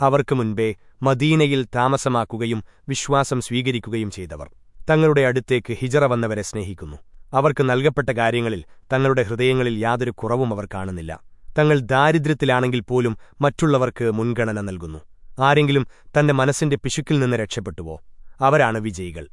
അവർക്ക് മുൻപേ മദീനയിൽ താമസമാക്കുകയും വിശ്വാസം സ്വീകരിക്കുകയും ചെയ്തവർ തങ്ങളുടെ അടുത്തേക്ക് ഹിജറ വന്നവരെ സ്നേഹിക്കുന്നു. അവർക്ക് നൽകപ്പെട്ട കാര്യങ്ങളിൽ തങ്ങളുടെ ഹൃദയങ്ങളിൽ യാതൊരു കുറവും അവർ കാണുന്നില്ല. തങ്ങൾ ദാരിദ്ര്യത്തിലാണെങ്കിൽ പോലും മറ്റുള്ളവർക്ക് മുൻഗണന നൽകുന്നു. ആരെങ്കിലും തന്റെ മനസ്സിന്റെ പിശുക്കിൽ നിന്ന് രക്ഷപ്പെട്ടുവോ? അവരാണ് വിജയികൾ.